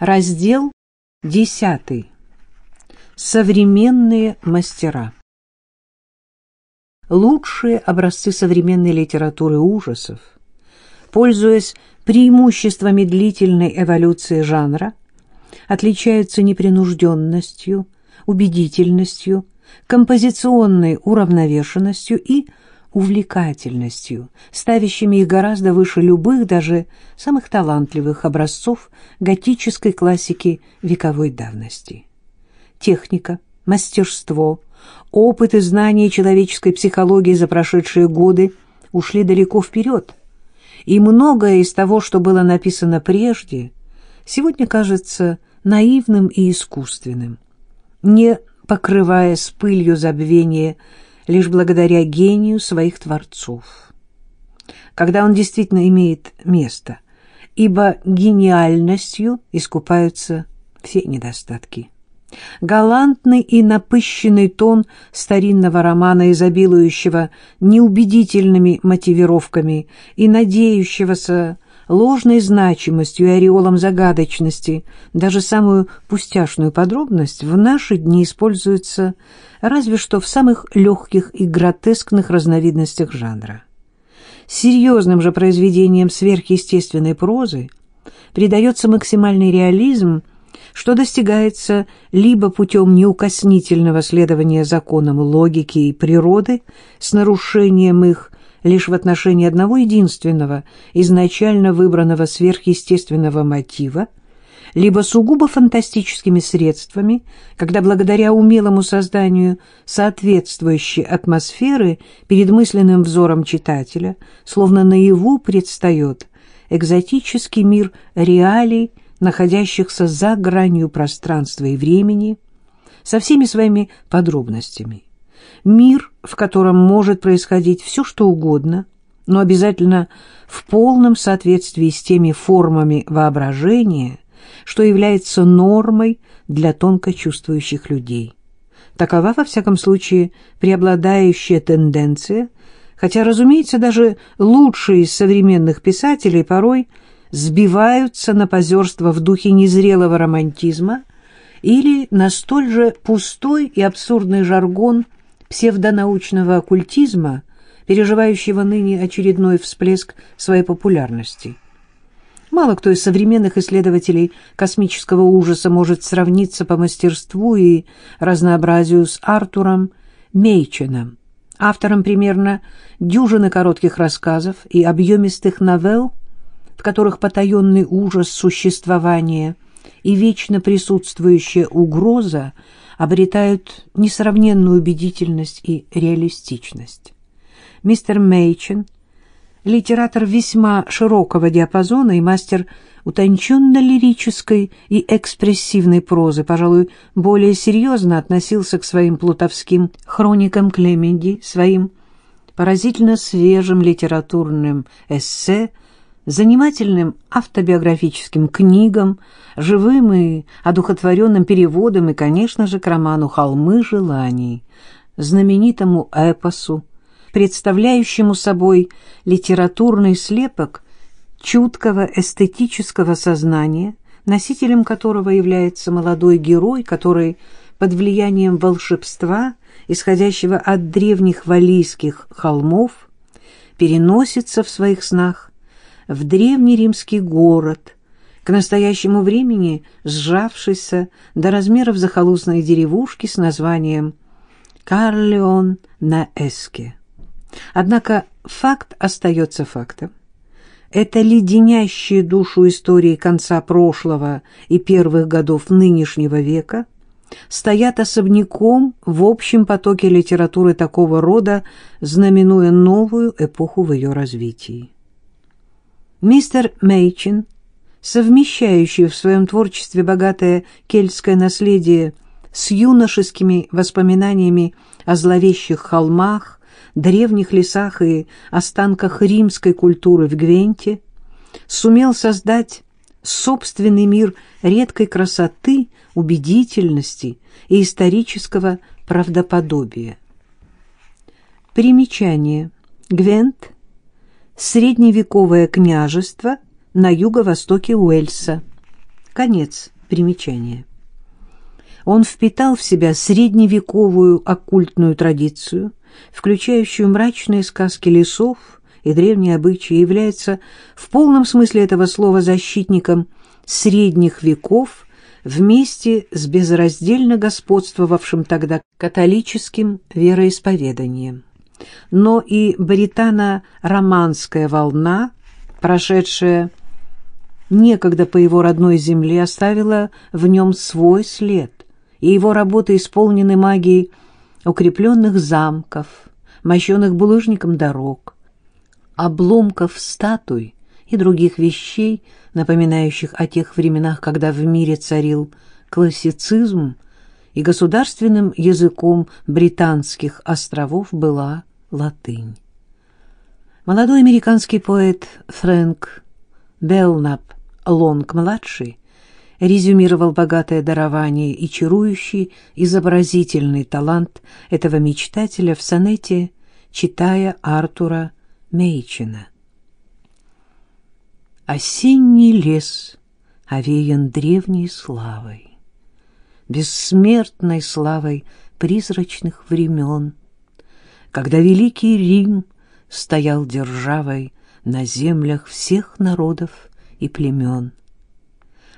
Раздел 10. Современные мастера. Лучшие образцы современной литературы ужасов, пользуясь преимуществами длительной эволюции жанра, отличаются непринужденностью, убедительностью, композиционной уравновешенностью и увлекательностью, ставящими их гораздо выше любых, даже самых талантливых образцов готической классики вековой давности. Техника, мастерство, опыт и знания человеческой психологии за прошедшие годы ушли далеко вперед, и многое из того, что было написано прежде, сегодня кажется наивным и искусственным, не покрываясь пылью забвения лишь благодаря гению своих творцов. Когда он действительно имеет место, ибо гениальностью искупаются все недостатки. Галантный и напыщенный тон старинного романа, изобилующего неубедительными мотивировками и надеющегося ложной значимостью и ореолом загадочности, даже самую пустяшную подробность в наши дни используется разве что в самых легких и гротескных разновидностях жанра. Серьезным же произведениям сверхъестественной прозы придается максимальный реализм, что достигается либо путем неукоснительного следования законам логики и природы с нарушением их лишь в отношении одного единственного, изначально выбранного сверхъестественного мотива, либо сугубо фантастическими средствами, когда благодаря умелому созданию соответствующей атмосферы перед мысленным взором читателя, словно наяву предстает экзотический мир реалий, находящихся за гранью пространства и времени, со всеми своими подробностями мир, в котором может происходить все, что угодно, но обязательно в полном соответствии с теми формами воображения, что является нормой для тонко чувствующих людей. Такова, во всяком случае, преобладающая тенденция, хотя, разумеется, даже лучшие из современных писателей порой сбиваются на позерство в духе незрелого романтизма или на столь же пустой и абсурдный жаргон – псевдонаучного оккультизма, переживающего ныне очередной всплеск своей популярности. Мало кто из современных исследователей космического ужаса может сравниться по мастерству и разнообразию с Артуром Мейченом, автором примерно дюжины коротких рассказов и объемистых новелл, в которых потаенный ужас существования и вечно присутствующая угроза обретают несравненную убедительность и реалистичность. Мистер Мейчен – литератор весьма широкого диапазона и мастер утонченно-лирической и экспрессивной прозы, пожалуй, более серьезно относился к своим плутовским хроникам Клеменди, своим поразительно свежим литературным эссе занимательным автобиографическим книгам, живым и одухотворенным переводом и, конечно же, к роману «Холмы желаний», знаменитому эпосу, представляющему собой литературный слепок чуткого эстетического сознания, носителем которого является молодой герой, который под влиянием волшебства, исходящего от древних валийских холмов, переносится в своих снах в древний римский город, к настоящему времени сжавшийся до размеров захолустной деревушки с названием Карлеон на Эске. Однако факт остается фактом. Это леденящие душу истории конца прошлого и первых годов нынешнего века стоят особняком в общем потоке литературы такого рода, знаменуя новую эпоху в ее развитии. Мистер Мейчин, совмещающий в своем творчестве богатое кельтское наследие с юношескими воспоминаниями о зловещих холмах, древних лесах и останках римской культуры в Гвенте, сумел создать собственный мир редкой красоты, убедительности и исторического правдоподобия. Примечание. Гвент – средневековое княжество на юго-востоке Уэльса. Конец примечания. Он впитал в себя средневековую оккультную традицию, включающую мрачные сказки лесов и древние обычаи, является в полном смысле этого слова защитником средних веков вместе с безраздельно господствовавшим тогда католическим вероисповеданием. Но и британо-романская волна, прошедшая некогда по его родной земле, оставила в нем свой след, и его работы исполнены магией укрепленных замков, мощенных булыжником дорог, обломков статуй и других вещей, напоминающих о тех временах, когда в мире царил классицизм, и государственным языком британских островов была латынь. Молодой американский поэт Фрэнк Белнап Лонг-младший резюмировал богатое дарование и чарующий изобразительный талант этого мечтателя в сонете, читая Артура Мейчина. Осенний лес овеян древней славой, бессмертной славой призрачных времен, когда великий Рим стоял державой на землях всех народов и племен.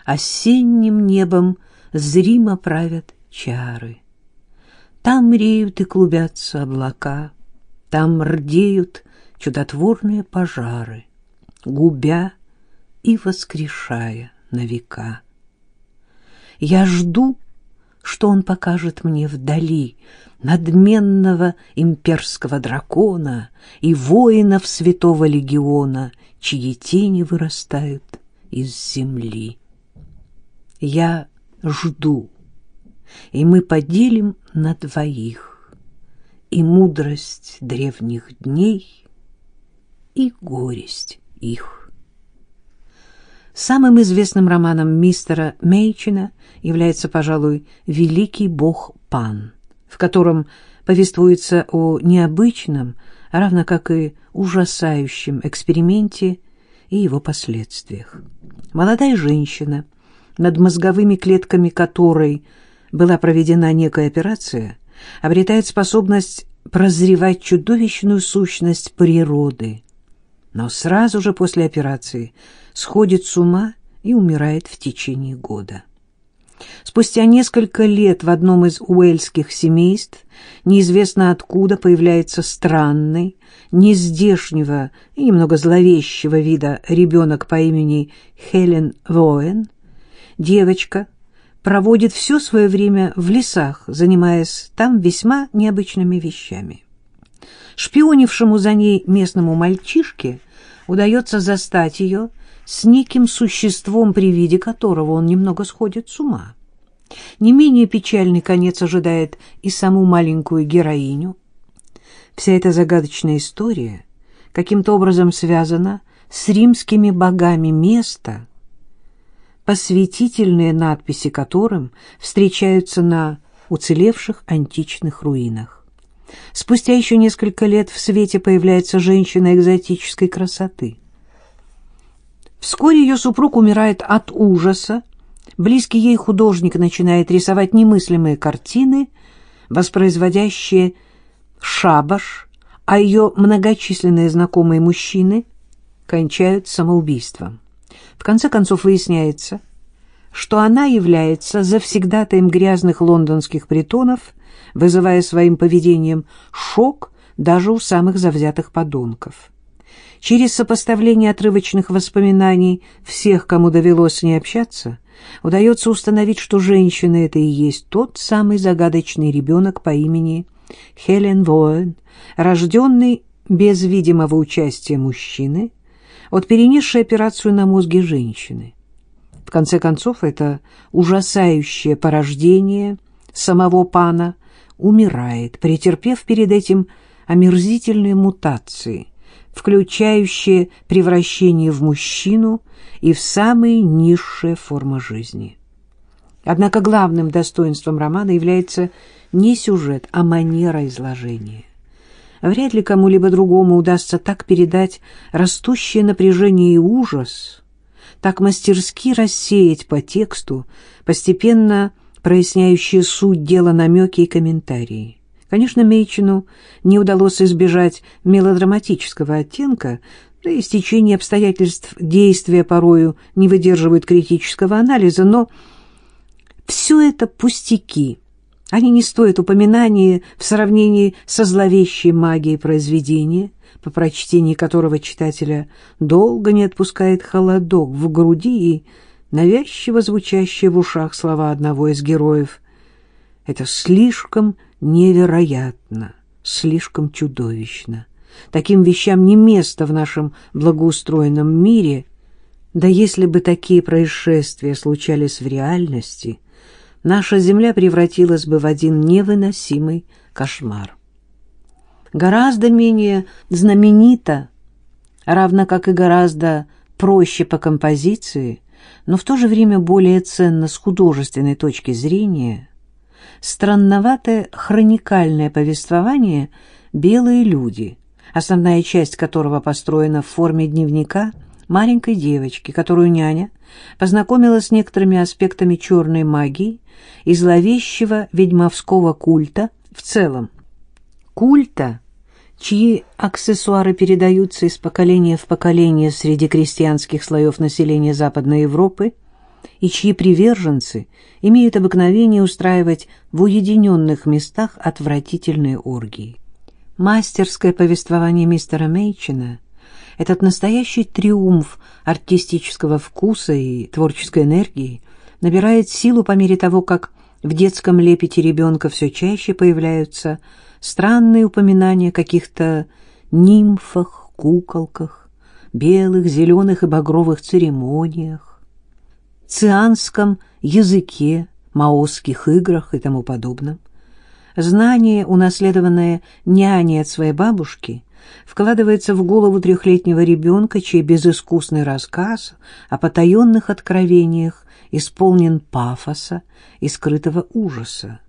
Осенним небом зримо правят чары. Там реют и клубятся облака, там рдеют чудотворные пожары, губя и воскрешая на века. Я жду, что он покажет мне вдали надменного имперского дракона и воинов святого легиона, чьи тени вырастают из земли. Я жду, и мы поделим на двоих и мудрость древних дней, и горесть их. Самым известным романом мистера Мейчина является, пожалуй, «Великий бог Пан», в котором повествуется о необычном, равно как и ужасающем эксперименте и его последствиях. Молодая женщина, над мозговыми клетками которой была проведена некая операция, обретает способность прозревать чудовищную сущность природы, но сразу же после операции сходит с ума и умирает в течение года. Спустя несколько лет в одном из уэльских семейств неизвестно откуда появляется странный, нездешнего и немного зловещего вида ребенок по имени Хелен Воэн. Девочка проводит все свое время в лесах, занимаясь там весьма необычными вещами. Шпионившему за ней местному мальчишке удается застать ее с неким существом, при виде которого он немного сходит с ума. Не менее печальный конец ожидает и саму маленькую героиню. Вся эта загадочная история каким-то образом связана с римскими богами места, посвятительные надписи которым встречаются на уцелевших античных руинах. Спустя еще несколько лет в свете появляется женщина экзотической красоты. Вскоре ее супруг умирает от ужаса, близкий ей художник начинает рисовать немыслимые картины, воспроизводящие шабаш, а ее многочисленные знакомые мужчины кончают самоубийством. В конце концов выясняется, что она является завсегдатаем грязных лондонских притонов, вызывая своим поведением шок даже у самых завзятых подонков. Через сопоставление отрывочных воспоминаний всех, кому довелось с ней общаться, удается установить, что женщина это и есть тот самый загадочный ребенок по имени Хелен Воэн, рожденный без видимого участия мужчины, от перенесшей операцию на мозге женщины. В конце концов, это ужасающее порождение самого пана умирает, претерпев перед этим омерзительные мутации, включающие превращение в мужчину и в самые низшие формы жизни. Однако главным достоинством романа является не сюжет, а манера изложения. Вряд ли кому-либо другому удастся так передать растущее напряжение и ужас, так мастерски рассеять по тексту, постепенно проясняющие суть дела намеки и комментарии. Конечно, Мейчину не удалось избежать мелодраматического оттенка, да и стечение обстоятельств действия порою не выдерживают критического анализа, но все это пустяки. Они не стоят упоминания в сравнении со зловещей магией произведения, по прочтении которого читателя долго не отпускает холодок в груди и навязчиво звучащие в ушах слова одного из героев. Это слишком невероятно, слишком чудовищно. Таким вещам не место в нашем благоустроенном мире. Да если бы такие происшествия случались в реальности, наша земля превратилась бы в один невыносимый кошмар. Гораздо менее знаменито, равно как и гораздо проще по композиции, но в то же время более ценно с художественной точки зрения, странноватое хроникальное повествование «Белые люди», основная часть которого построена в форме дневника маленькой девочки, которую няня познакомила с некоторыми аспектами черной магии и зловещего ведьмовского культа в целом. Культа, чьи аксессуары передаются из поколения в поколение среди крестьянских слоев населения Западной Европы и чьи приверженцы имеют обыкновение устраивать в уединенных местах отвратительные оргии. Мастерское повествование мистера Мейчина, этот настоящий триумф артистического вкуса и творческой энергии, набирает силу по мере того, как в детском лепете ребенка все чаще появляются странные упоминания о каких-то нимфах, куколках, белых, зеленых и багровых церемониях, цианском языке, маосских играх и тому подобном. Знание, унаследованное няней от своей бабушки, вкладывается в голову трехлетнего ребенка, чей безыскусный рассказ о потаенных откровениях исполнен пафоса и скрытого ужаса.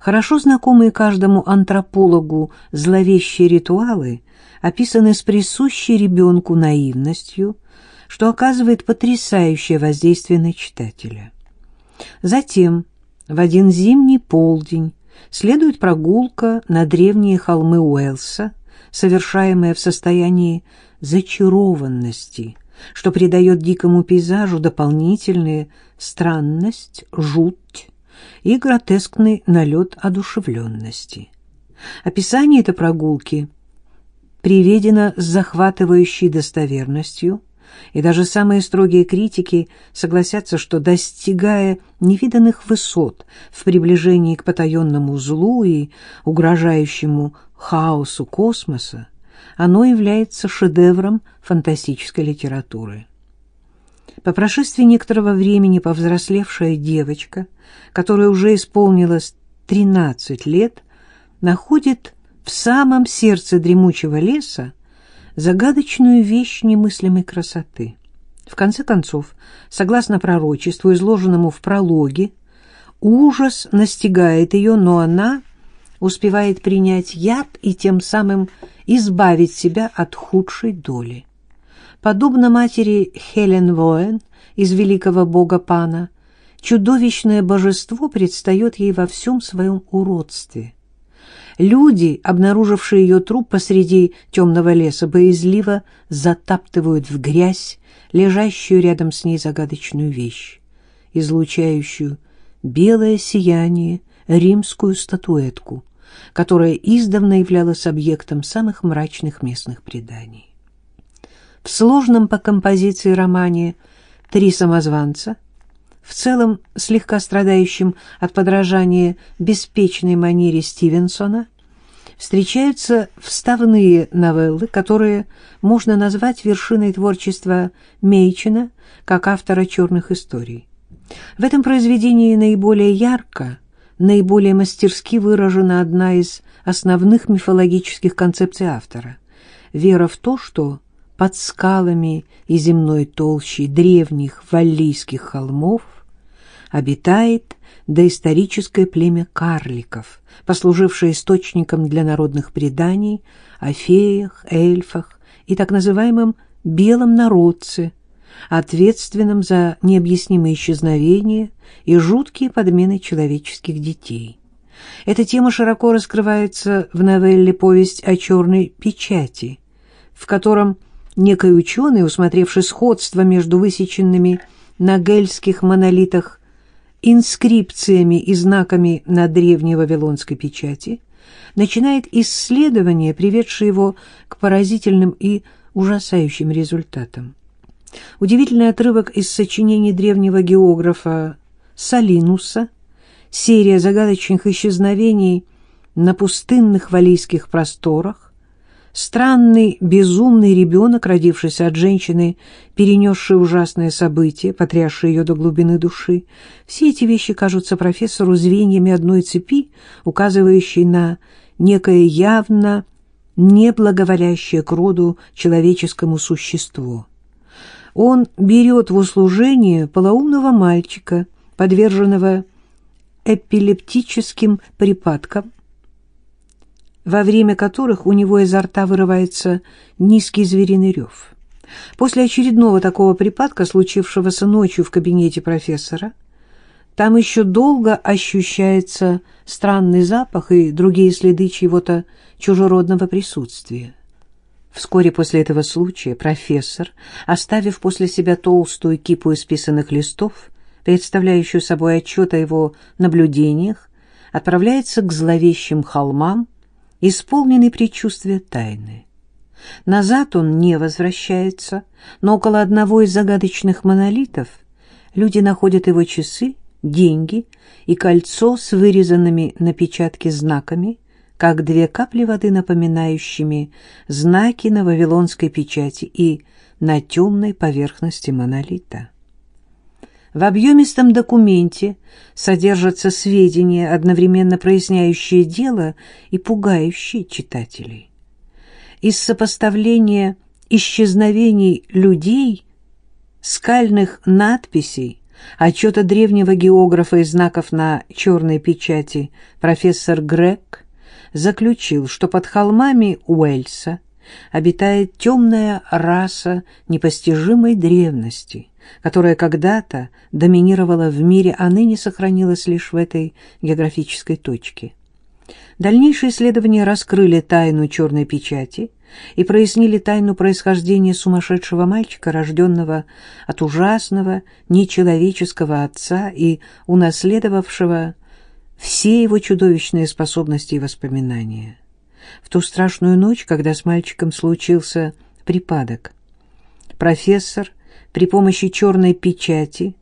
Хорошо знакомые каждому антропологу зловещие ритуалы описаны с присущей ребенку наивностью, что оказывает потрясающее воздействие на читателя. Затем, в один зимний полдень, следует прогулка на древние холмы Уэлса, совершаемая в состоянии зачарованности, что придает дикому пейзажу дополнительные странность, жуть и гротескный налет одушевленности. Описание этой прогулки приведено с захватывающей достоверностью – и даже самые строгие критики согласятся, что, достигая невиданных высот в приближении к потаенному злу и угрожающему хаосу космоса, оно является шедевром фантастической литературы. По прошествии некоторого времени повзрослевшая девочка, которая уже исполнилась 13 лет, находит в самом сердце дремучего леса загадочную вещь немыслимой красоты. В конце концов, согласно пророчеству, изложенному в прологе, ужас настигает ее, но она успевает принять яд и тем самым избавить себя от худшей доли. Подобно матери Хелен Воэн из великого бога Пана, чудовищное божество предстает ей во всем своем уродстве. Люди, обнаружившие ее труп посреди темного леса, боязливо затаптывают в грязь лежащую рядом с ней загадочную вещь, излучающую белое сияние римскую статуэтку, которая издавна являлась объектом самых мрачных местных преданий. В сложном по композиции романе «Три самозванца» в целом слегка страдающим от подражания беспечной манере Стивенсона, встречаются вставные новеллы, которые можно назвать вершиной творчества Мейчина как автора черных историй. В этом произведении наиболее ярко, наиболее мастерски выражена одна из основных мифологических концепций автора – вера в то, что под скалами и земной толщей древних валлийских холмов обитает доисторическое племя карликов, послужившее источником для народных преданий о феях, эльфах и так называемом «белом народце», ответственным за необъяснимые исчезновения и жуткие подмены человеческих детей. Эта тема широко раскрывается в новелле «Повесть о черной печати», в котором некий ученый, усмотревший сходство между высеченными на гельских монолитах инскрипциями и знаками на древней вавилонской печати, начинает исследование, приведшее его к поразительным и ужасающим результатам. Удивительный отрывок из сочинений древнего географа Салинуса, серия загадочных исчезновений на пустынных валийских просторах, странный безумный ребенок, родившийся от женщины, перенесший ужасное событие, потрясшее ее до глубины души. Все эти вещи кажутся профессору звеньями одной цепи, указывающей на некое явно неблаговолящее к роду человеческому существо. Он берет в услужение полоумного мальчика, подверженного эпилептическим припадкам, во время которых у него изо рта вырывается низкий звериный рев. После очередного такого припадка, случившегося ночью в кабинете профессора, там еще долго ощущается странный запах и другие следы чьего-то чужеродного присутствия. Вскоре после этого случая профессор, оставив после себя толстую кипу исписанных листов, представляющую собой отчет о его наблюдениях, отправляется к зловещим холмам, исполненный предчувствия тайны. Назад он не возвращается, но около одного из загадочных монолитов люди находят его часы деньги и кольцо с вырезанными на печатке знаками, как две капли воды, напоминающими знаки на вавилонской печати и на темной поверхности монолита. В объемистом документе содержатся сведения, одновременно проясняющие дело и пугающие читателей. Из сопоставления исчезновений людей, скальных надписей, отчета древнего географа и знаков на черной печати профессор Грег заключил, что под холмами Уэльса обитает темная раса непостижимой древности, которая когда-то доминировала в мире, а ныне сохранилась лишь в этой географической точке. Дальнейшие исследования раскрыли тайну черной печати и прояснили тайну происхождения сумасшедшего мальчика, рожденного от ужасного, нечеловеческого отца и унаследовавшего все его чудовищные способности и воспоминания. В ту страшную ночь, когда с мальчиком случился припадок, профессор при помощи черной печати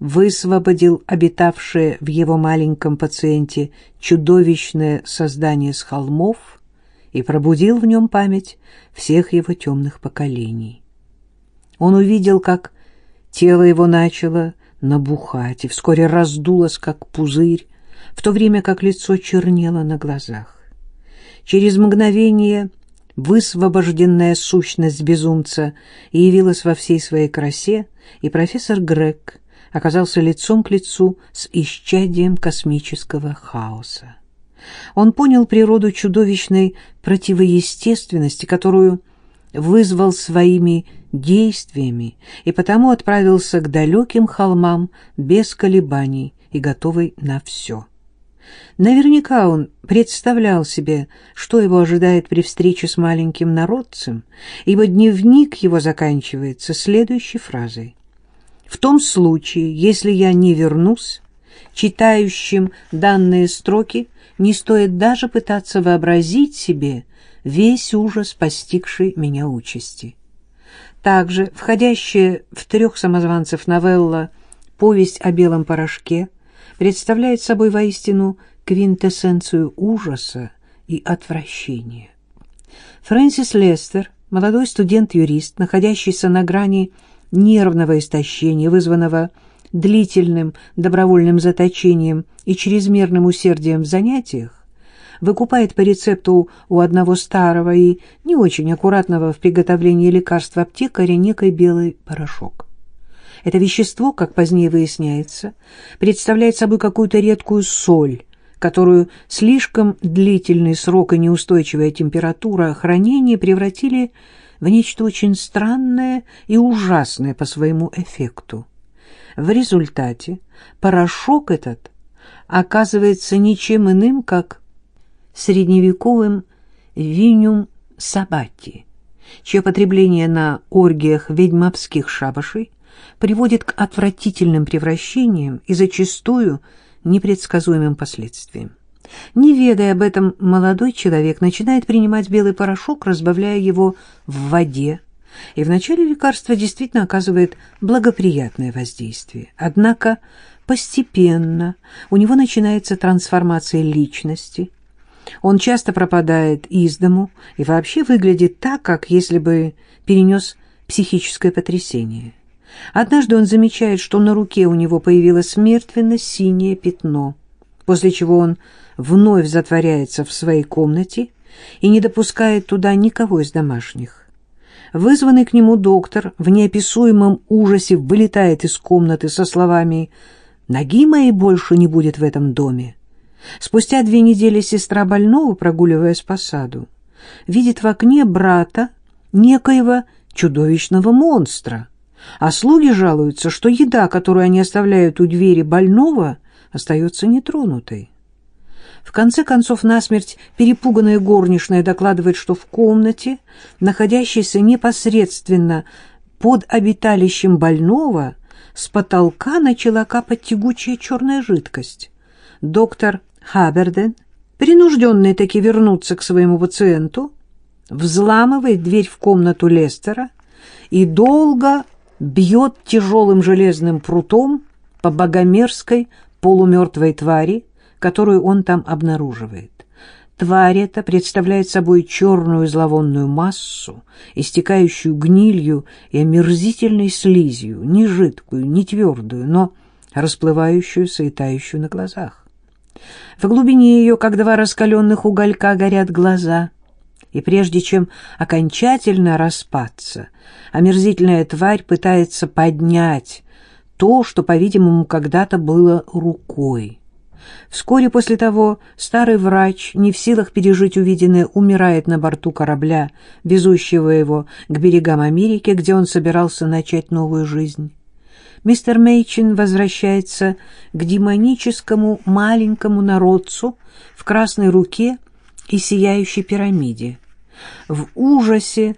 высвободил обитавшее в его маленьком пациенте чудовищное создание с холмов и пробудил в нем память всех его темных поколений. Он увидел, как тело его начало набухать и вскоре раздулось, как пузырь, в то время как лицо чернело на глазах. Через мгновение высвобожденная сущность безумца явилась во всей своей красе, и профессор Грег оказался лицом к лицу с исчадием космического хаоса. Он понял природу чудовищной противоестественности, которую вызвал своими действиями, и потому отправился к далеким холмам без колебаний и готовый на все. Наверняка он представлял себе, что его ожидает при встрече с маленьким народцем, ибо дневник его заканчивается следующей фразой. В том случае, если я не вернусь, читающим данные строки не стоит даже пытаться вообразить себе весь ужас постигшей меня участи. Также входящая в трех самозванцев новелла «Повесть о белом порошке» представляет собой воистину квинтэссенцию ужаса и отвращения. Фрэнсис Лестер, молодой студент-юрист, находящийся на грани нервного истощения, вызванного длительным добровольным заточением и чрезмерным усердием в занятиях, выкупает по рецепту у одного старого и не очень аккуратного в приготовлении лекарства аптекаря некий белый порошок. Это вещество, как позднее выясняется, представляет собой какую-то редкую соль, которую слишком длительный срок и неустойчивая температура хранения превратили в нечто очень странное и ужасное по своему эффекту. В результате порошок этот оказывается ничем иным, как средневековым винюм сабати, чье потребление на оргиях ведьмовских шабашей приводит к отвратительным превращениям и зачастую непредсказуемым последствиям. Не ведая об этом, молодой человек начинает принимать белый порошок, разбавляя его в воде, и вначале лекарство действительно оказывает благоприятное воздействие. Однако постепенно у него начинается трансформация личности. Он часто пропадает из дому и вообще выглядит так, как если бы перенес психическое потрясение. Однажды он замечает, что на руке у него появилось мертвенно-синее пятно, после чего он вновь затворяется в своей комнате и не допускает туда никого из домашних. Вызванный к нему доктор в неописуемом ужасе вылетает из комнаты со словами «Ноги моей больше не будет в этом доме». Спустя две недели сестра больного, прогуливаясь по саду, видит в окне брата некоего чудовищного монстра, а слуги жалуются, что еда, которую они оставляют у двери больного, остается нетронутой. В конце концов, насмерть перепуганная горничная докладывает, что в комнате, находящейся непосредственно под обиталищем больного, с потолка начала капать тягучая черная жидкость. Доктор Хаберден, принужденный таки вернуться к своему пациенту, взламывает дверь в комнату Лестера и долго бьет тяжелым железным прутом по богомерзкой полумертвой твари, которую он там обнаруживает. Тварь эта представляет собой черную зловонную массу, истекающую гнилью и омерзительной слизью, не жидкую, не твердую, но расплывающуюся и тающую на глазах. В глубине ее, как два раскаленных уголька, горят глаза, и прежде чем окончательно распаться, омерзительная тварь пытается поднять то, что, по-видимому, когда-то было рукой. Вскоре после того старый врач, не в силах пережить увиденное, умирает на борту корабля, везущего его к берегам Америки, где он собирался начать новую жизнь. Мистер Мейчин возвращается к демоническому маленькому народцу в красной руке и сияющей пирамиде. В ужасе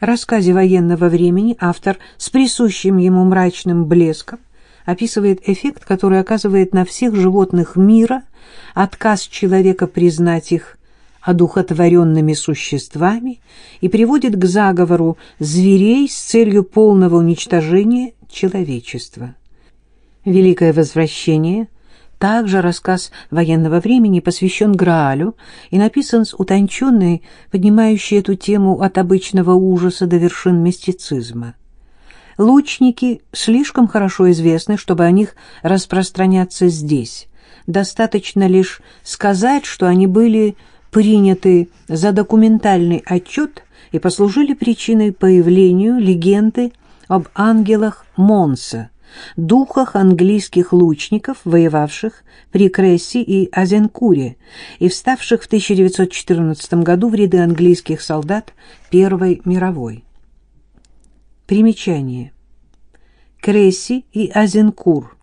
рассказе военного времени автор с присущим ему мрачным блеском описывает эффект, который оказывает на всех животных мира отказ человека признать их одухотворенными существами и приводит к заговору зверей с целью полного уничтожения человечества. Великое возвращение также рассказ военного времени посвящен Граалю и написан с утонченной, поднимающей эту тему от обычного ужаса до вершин мистицизма. Лучники слишком хорошо известны, чтобы о них распространяться здесь. Достаточно лишь сказать, что они были приняты за документальный отчет и послужили причиной появлению легенды об ангелах Монса, духах английских лучников, воевавших при Кресси и Азенкуре и вставших в 1914 году в ряды английских солдат Первой мировой. Примечание. Кресси и Азенкур.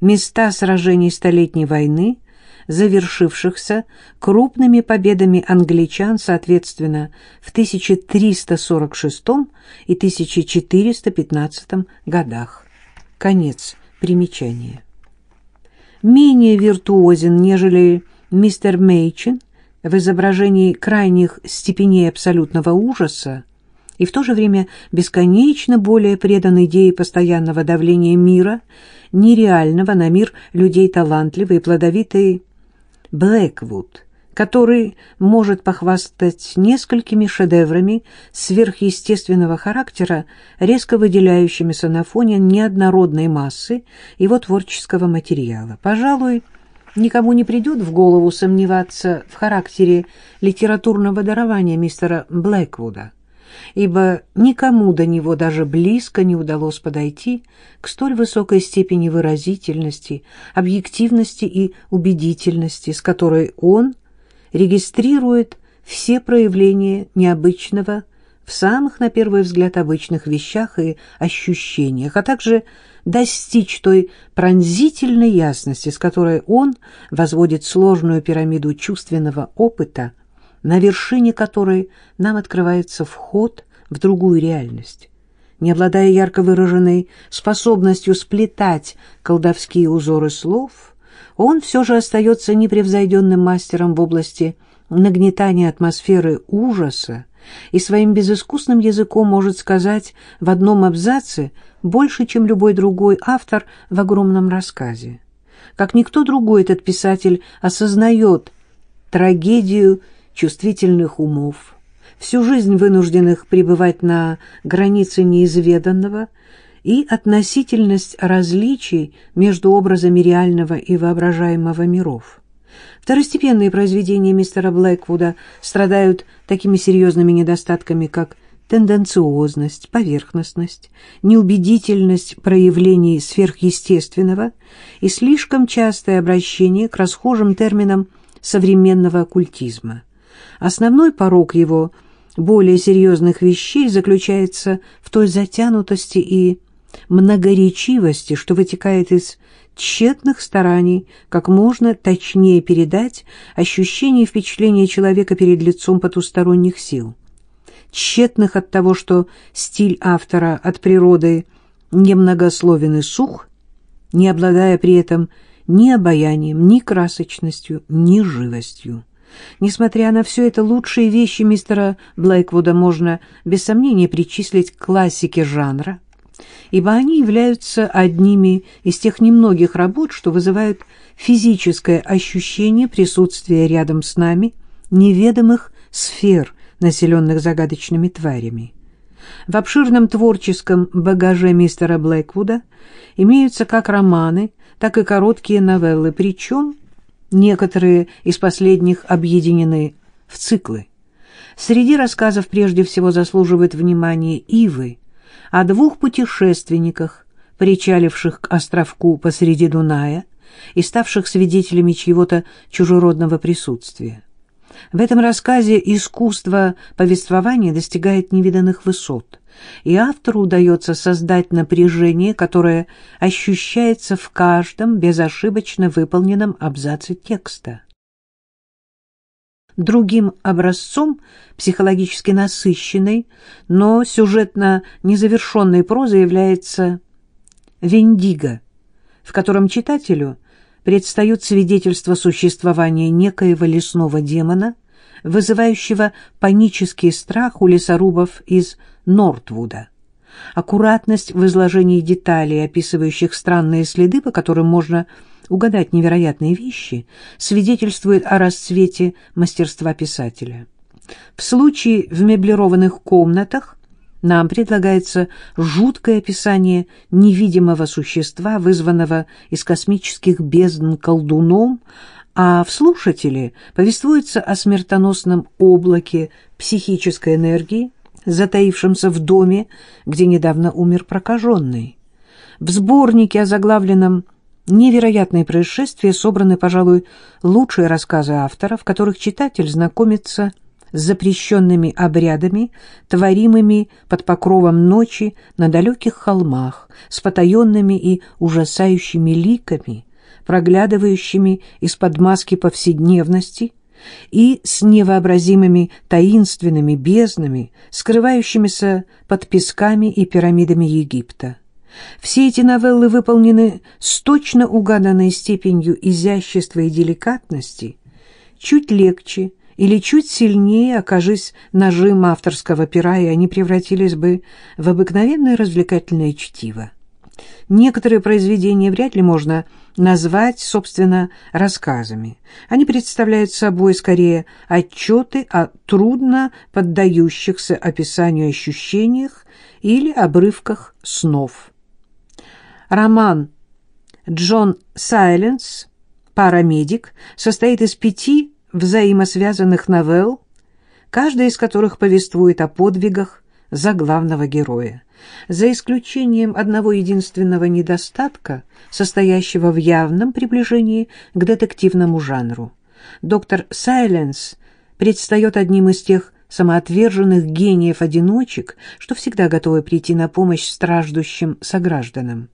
Места сражений Столетней войны, завершившихся крупными победами англичан, соответственно, в 1346 и 1415 годах. Конец примечания. Менее виртуозен, нежели мистер Мейчин в изображении крайних степеней абсолютного ужаса, и в то же время бесконечно более предан идее постоянного давления мира, нереального на мир людей талантливый и плодовитый Блэквуд, который может похвастать несколькими шедеврами сверхъестественного характера, резко выделяющимися на фоне неоднородной массы его творческого материала. Пожалуй, никому не придет в голову сомневаться в характере литературного дарования мистера Блэквуда ибо никому до него даже близко не удалось подойти к столь высокой степени выразительности, объективности и убедительности, с которой он регистрирует все проявления необычного в самых, на первый взгляд, обычных вещах и ощущениях, а также достичь той пронзительной ясности, с которой он возводит сложную пирамиду чувственного опыта, на вершине которой нам открывается вход в другую реальность. Не обладая ярко выраженной способностью сплетать колдовские узоры слов, он все же остается непревзойденным мастером в области нагнетания атмосферы ужаса и своим безыскусным языком может сказать в одном абзаце больше, чем любой другой автор в огромном рассказе. Как никто другой этот писатель осознает трагедию чувствительных умов, всю жизнь вынужденных пребывать на границе неизведанного и относительность различий между образами реального и воображаемого миров. Второстепенные произведения мистера Блэквуда страдают такими серьезными недостатками, как тенденциозность, поверхностность, неубедительность проявлений сверхъестественного и слишком частое обращение к расхожим терминам современного оккультизма. Основной порог его более серьезных вещей заключается в той затянутости и многоречивости, что вытекает из тщетных стараний как можно точнее передать ощущение и впечатление человека перед лицом потусторонних сил тщетных от того, что стиль автора от природы немногословен и сух, не обладая при этом ни обаянием, ни красочностью, ни живостью. Несмотря на все это, лучшие вещи мистера Блэквуда можно без сомнения причислить к классике жанра, ибо они являются одними из тех немногих работ, что вызывают физическое ощущение присутствия рядом с нами неведомых сфер населенных загадочными тварями. В обширном творческом багаже мистера Блэквуда имеются как романы, так и короткие новеллы, причем некоторые из последних объединены в циклы. Среди рассказов прежде всего заслуживает внимания Ивы о двух путешественниках, причаливших к островку посреди Дуная и ставших свидетелями чьего-то чужеродного присутствия. В этом рассказе искусство повествования достигает невиданных высот, и автору удается создать напряжение, которое ощущается в каждом безошибочно выполненном абзаце текста. Другим образцом психологически насыщенной, но сюжетно незавершенной прозы является «Вендиго», в котором читателю – предстают свидетельства существования некоего лесного демона, вызывающего панический страх у лесорубов из Нортвуда. Аккуратность в изложении деталей, описывающих странные следы, по которым можно угадать невероятные вещи, свидетельствует о расцвете мастерства писателя. В случае в меблированных комнатах нам предлагается жуткое описание невидимого существа, вызванного из космических бездн колдуном, а в слушателе повествуется о смертоносном облаке психической энергии, затаившемся в доме, где недавно умер прокаженный. В сборнике, озаглавленном «Невероятные происшествия», собраны, пожалуй, лучшие рассказы автора, в которых читатель знакомится с запрещенными обрядами, творимыми под покровом ночи на далеких холмах, с потаенными и ужасающими ликами, проглядывающими из-под маски повседневности и с невообразимыми таинственными безднами, скрывающимися под песками и пирамидами Египта. Все эти новеллы выполнены с точно угаданной степенью изящества и деликатности, чуть легче, или чуть сильнее окажись нажим авторского пера, и они превратились бы в обыкновенное развлекательное чтиво. Некоторые произведения вряд ли можно назвать, собственно, рассказами. Они представляют собой скорее отчеты о трудно поддающихся описанию ощущениях или обрывках снов. Роман «Джон Сайленс. Парамедик» состоит из пяти взаимосвязанных новелл, каждая из которых повествует о подвигах заглавного героя, за исключением одного единственного недостатка, состоящего в явном приближении к детективному жанру. Доктор Сайленс предстает одним из тех самоотверженных гениев-одиночек, что всегда готовы прийти на помощь страждущим согражданам.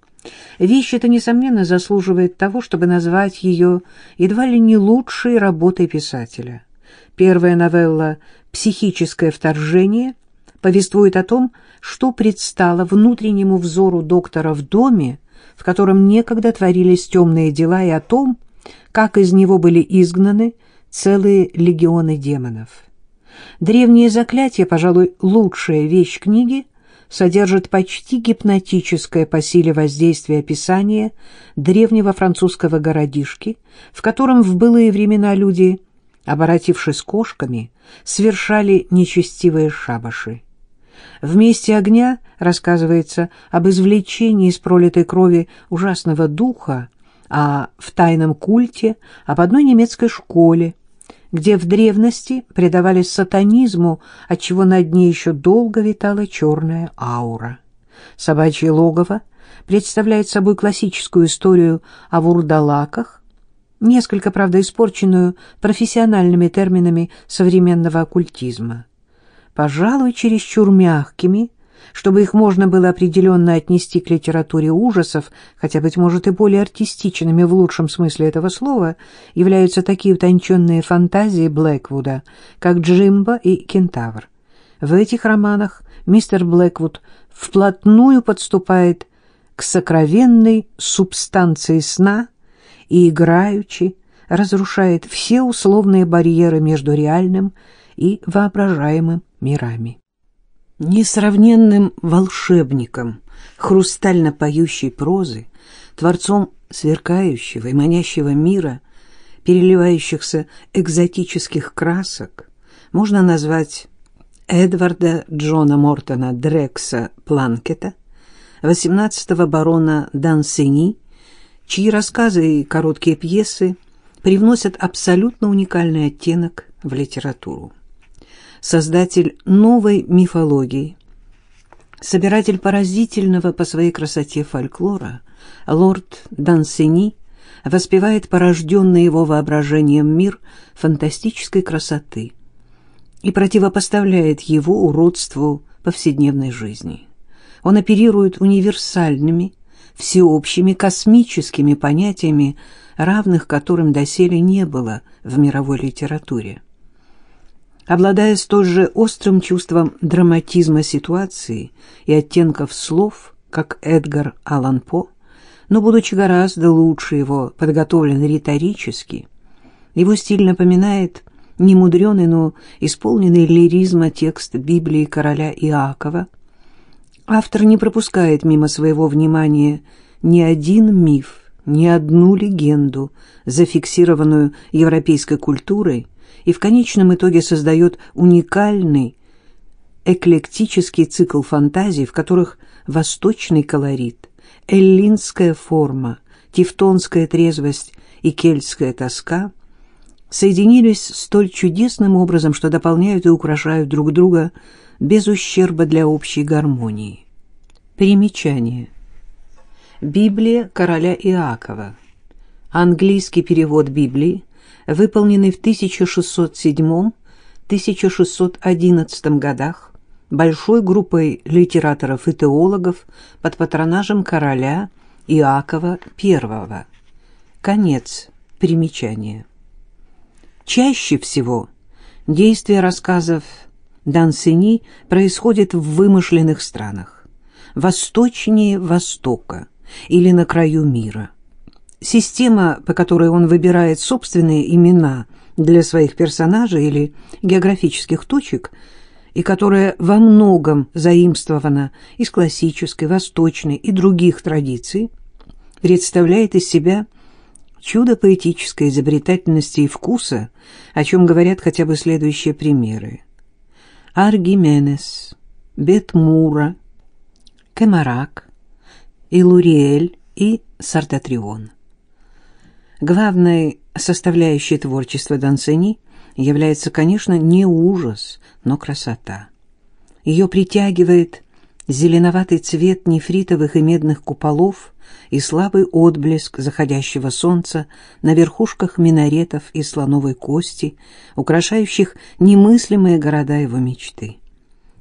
Вещь эта, несомненно, заслуживает того, чтобы назвать ее едва ли не лучшей работой писателя. Первая новелла «Психическое вторжение» повествует о том, что предстало внутреннему взору доктора в доме, в котором некогда творились темные дела, и о том, как из него были изгнаны целые легионы демонов. Древние заклятия, пожалуй, лучшая вещь книги, содержит почти гипнотическое по силе воздействия описание древнего французского городишки, в котором в былые времена люди, оборотившись кошками, совершали нечестивые шабаши. В месте огня рассказывается об извлечении из пролитой крови ужасного духа, а в тайном культе об одной немецкой школе, где в древности предавались сатанизму, отчего над ней еще долго витала черная аура. Собачье логово представляет собой классическую историю о вурдалаках, несколько, правда, испорченную профессиональными терминами современного оккультизма. Пожалуй, чересчур мягкими, чтобы их можно было определенно отнести к литературе ужасов, хотя, быть может, и более артистичными в лучшем смысле этого слова, являются такие утонченные фантазии Блэквуда, как «Джимбо» и «Кентавр». В этих романах мистер Блэквуд вплотную подступает к сокровенной субстанции сна и играючи разрушает все условные барьеры между реальным и воображаемым мирами несравненным волшебником хрустально поющей прозы, творцом сверкающего и манящего мира, переливающихся экзотических красок, можно назвать Эдварда Джона Мортона Дрекса Планкета, 18-го барона Дансени, чьи рассказы и короткие пьесы привносят абсолютно уникальный оттенок в литературу создатель новой мифологии, собиратель поразительного по своей красоте фольклора, лорд Дансени воспевает порожденный его воображением мир фантастической красоты и противопоставляет его уродству повседневной жизни. Он оперирует универсальными, всеобщими космическими понятиями, равных которым доселе не было в мировой литературе. Обладая столь же острым чувством драматизма ситуации и оттенков слов, как Эдгар Аллан По, но будучи гораздо лучше его подготовлен риторически, его стиль напоминает немудреный, но исполненный лиризма текст Библии короля Иакова. Автор не пропускает мимо своего внимания ни один миф, ни одну легенду, зафиксированную европейской культурой, и в конечном итоге создает уникальный эклектический цикл фантазий, в которых восточный колорит, эллинская форма, тевтонская трезвость и кельтская тоска соединились столь чудесным образом, что дополняют и украшают друг друга без ущерба для общей гармонии. Примечание. Библия короля Иакова. Английский перевод Библии выполненный в 1607-1611 годах большой группой литераторов и теологов под патронажем короля Иакова I. Конец примечания. Чаще всего действие рассказов Дансени происходит в вымышленных странах, восточнее Востока или на краю мира – Система, по которой он выбирает собственные имена для своих персонажей или географических точек, и которая во многом заимствована из классической, восточной и других традиций, представляет из себя чудо поэтической изобретательности и вкуса, о чем говорят хотя бы следующие примеры. Аргименес, Бетмура, Кемарак, Илуриэль и Сартатрион. Главной составляющей творчества Дансени является, конечно, не ужас, но красота. Ее притягивает зеленоватый цвет нефритовых и медных куполов и слабый отблеск заходящего солнца на верхушках минаретов и слоновой кости, украшающих немыслимые города его мечты.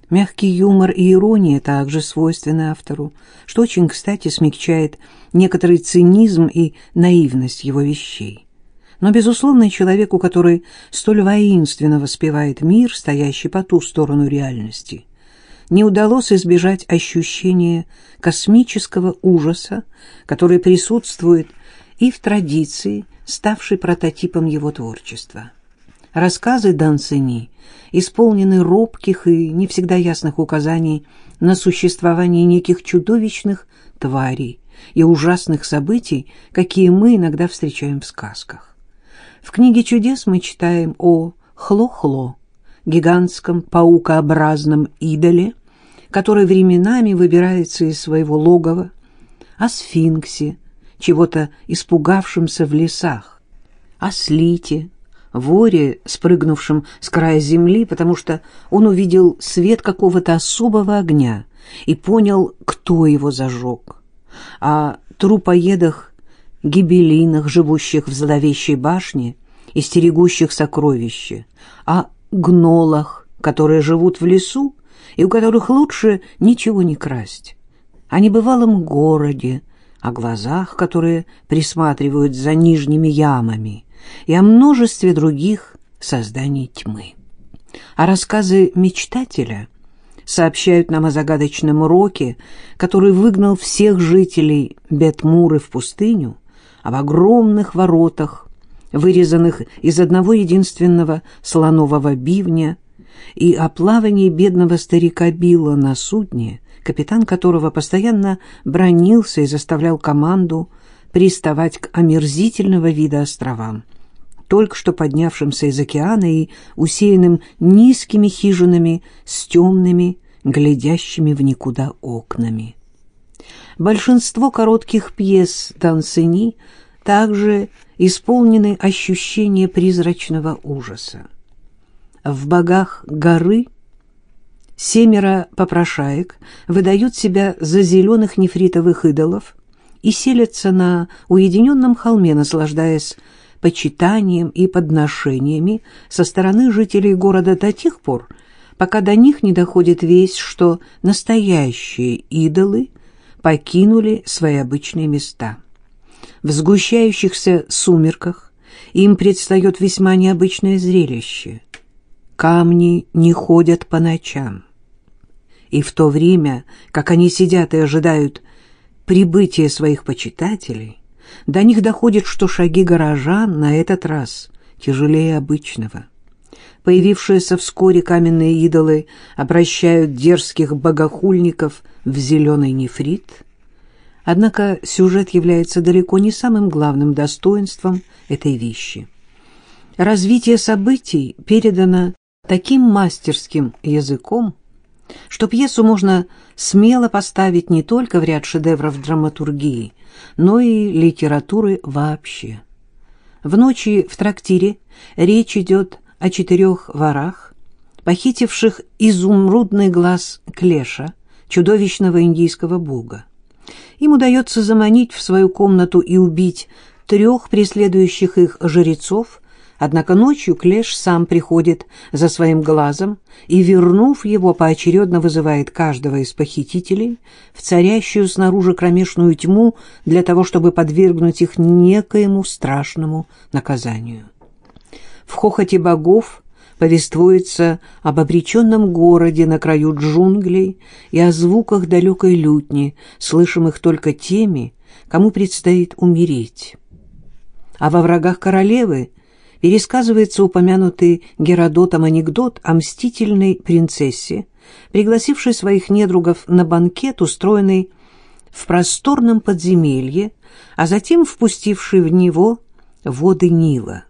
Мягкий юмор и ирония также свойственны автору, что очень кстати смягчает некоторый цинизм и наивность его вещей. Но, безусловно, человеку, который столь воинственно воспевает мир, стоящий по ту сторону реальности, не удалось избежать ощущения космического ужаса, который присутствует и в традиции, ставшей прототипом его творчества. Рассказы Дансени исполнены робких и не всегда ясных указаний на существование неких чудовищных тварей и ужасных событий, какие мы иногда встречаем в сказках. В книге чудес мы читаем о Хло-Хло, гигантском паукообразном идоле, который временами выбирается из своего логова, о сфинксе, чего-то испугавшемся в лесах, о слите, воре, спрыгнувшем с края земли, потому что он увидел свет какого-то особого огня и понял, кто его зажег. О трупоедах, гибелинах, живущих в зловещей башне и стерегущих сокровища, о гнолах, которые живут в лесу и у которых лучше ничего не красть, о небывалом городе, о глазах, которые присматривают за нижними ямами, и о множестве других созданий тьмы. А рассказы мечтателя сообщают нам о загадочном уроке, который выгнал всех жителей Бетмуры в пустыню, об огромных воротах, вырезанных из одного единственного слонового бивня, и о плавании бедного старика Билла на судне, капитан которого постоянно бронился и заставлял команду приставать к омерзительного вида островам только что поднявшимся из океана и усеянным низкими хижинами с темными, глядящими в никуда окнами. Большинство коротких пьес Дансени также исполнены ощущения призрачного ужаса. В «Богах горы» семеро попрошаек выдают себя за зеленых нефритовых идолов и селятся на уединенном холме, наслаждаясь почитанием и подношениями со стороны жителей города до тех пор, пока до них не доходит весть, что настоящие идолы покинули свои обычные места. В сгущающихся сумерках им предстает весьма необычное зрелище. Камни не ходят по ночам. И в то время, как они сидят и ожидают прибытия своих почитателей, до них доходит, что шаги горожан на этот раз тяжелее обычного. Появившиеся вскоре каменные идолы обращают дерзких богохульников в зеленый нефрит. Однако сюжет является далеко не самым главным достоинством этой вещи. Развитие событий передано таким мастерским языком, что пьесу можно смело поставить не только в ряд шедевров драматургии, но и литературы вообще. В ночи в трактире речь идет о четырех ворах, похитивших изумрудный глаз Клеша, чудовищного индийского бога. Им удается заманить в свою комнату и убить трех преследующих их жрецов Однако ночью Клеш сам приходит за своим глазом и, вернув его, поочередно вызывает каждого из похитителей в царящую снаружи кромешную тьму для того, чтобы подвергнуть их некоему страшному наказанию. В хохоте богов повествуется об обреченном городе на краю джунглей и о звуках далекой лютни, слышимых только теми, кому предстоит умереть. А во врагах королевы пересказывается упомянутый Геродотом анекдот о мстительной принцессе, пригласившей своих недругов на банкет, устроенный в просторном подземелье, а затем впустивший в него воды Нила.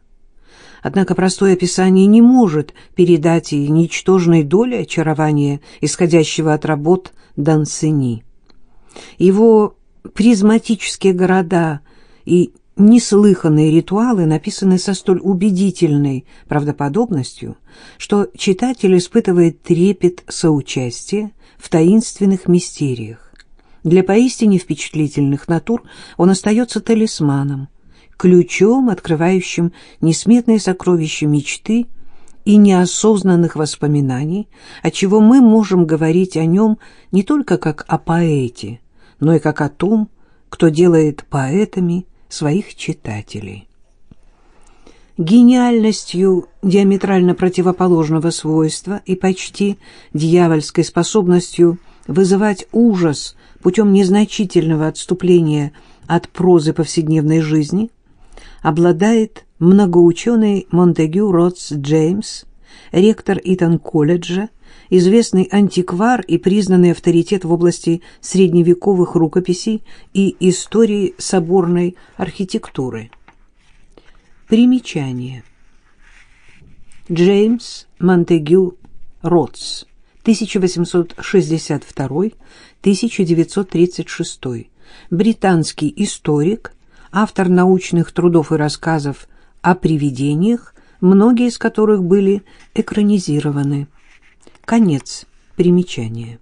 Однако простое описание не может передать и ничтожной доли очарования, исходящего от работ Дансени. Его призматические города и неслыханные ритуалы написаны со столь убедительной правдоподобностью, что читатель испытывает трепет соучастия в таинственных мистериях. Для поистине впечатлительных натур он остается талисманом, ключом, открывающим несметные сокровища мечты и неосознанных воспоминаний, отчего мы можем говорить о нем не только как о поэте, но и как о том, кто делает поэтами своих читателей. Гениальностью диаметрально противоположного свойства и почти дьявольской способностью вызывать ужас путем незначительного отступления от прозы повседневной жизни обладает многоученый Монтегю Ротс Джеймс, ректор Итон-колледжа, известный антиквар и признанный авторитет в области средневековых рукописей и истории соборной архитектуры. Примечание. Джеймс Монтегю Ротс, 1862-1936, британский историк, автор научных трудов и рассказов о привидениях, многие из которых были экранизированы. Конец примечания.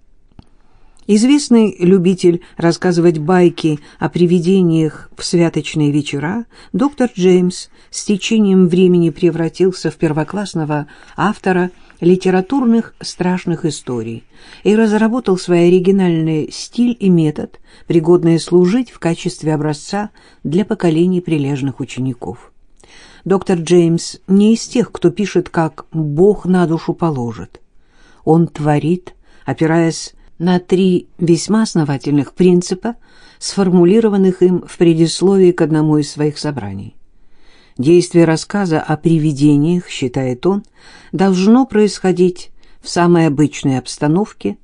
Известный любитель рассказывать байки о привидениях в святочные вечера, доктор Джеймс с течением времени превратился в первоклассного автора литературных страшных историй и разработал свой оригинальный стиль и метод, пригодные служить в качестве образца для поколений прилежных учеников. Доктор Джеймс не из тех, кто пишет, как «Бог на душу положит». Он творит, опираясь на три весьма основательных принципа, сформулированных им в предисловии к одному из своих собраний. Действие рассказа о привидениях, считает он, должно происходить в самой обычной обстановке,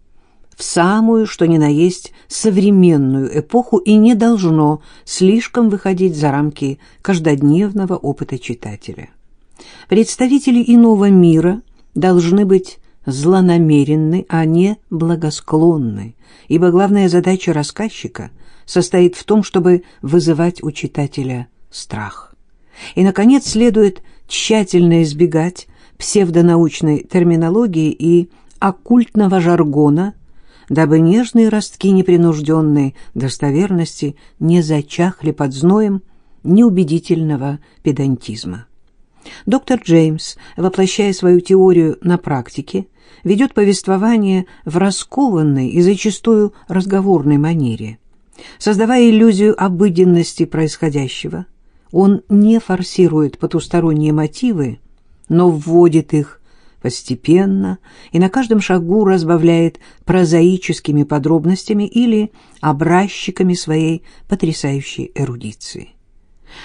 в самую, что ни на есть, современную эпоху и не должно слишком выходить за рамки каждодневного опыта читателя. Представители иного мира должны быть злонамеренны, а не благосклонны, ибо главная задача рассказчика состоит в том, чтобы вызывать у читателя страх. И, наконец, следует тщательно избегать псевдонаучной терминологии и оккультного жаргона, дабы нежные ростки непринужденной достоверности не зачахли под зноем неубедительного педантизма. Доктор Джеймс, воплощая свою теорию на практике, ведет повествование в раскованной и зачастую разговорной манере. Создавая иллюзию обыденности происходящего, он не форсирует потусторонние мотивы, но вводит их постепенно и на каждом шагу разбавляет прозаическими подробностями или образчиками своей потрясающей эрудиции.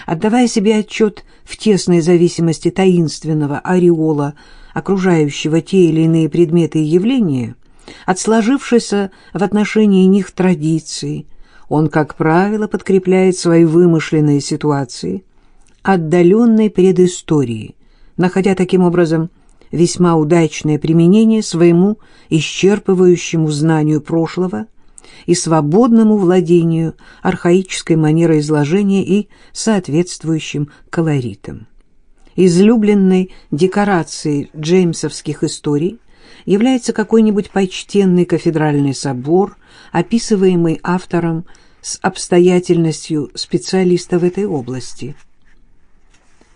Отдавая себе отчет в тесной зависимости таинственного ореола, окружающего те или иные предметы и явления, от сложившейся в отношении них традиции, он, как правило, подкрепляет свои вымышленные ситуации отдаленной предысторией, находя таким образом весьма удачное применение своему исчерпывающему знанию прошлого и свободному владению архаической манерой изложения и соответствующим колоритом. Излюбленной декорацией джеймсовских историй является какой-нибудь почтенный кафедральный собор, описываемый автором с обстоятельностью специалиста в этой области.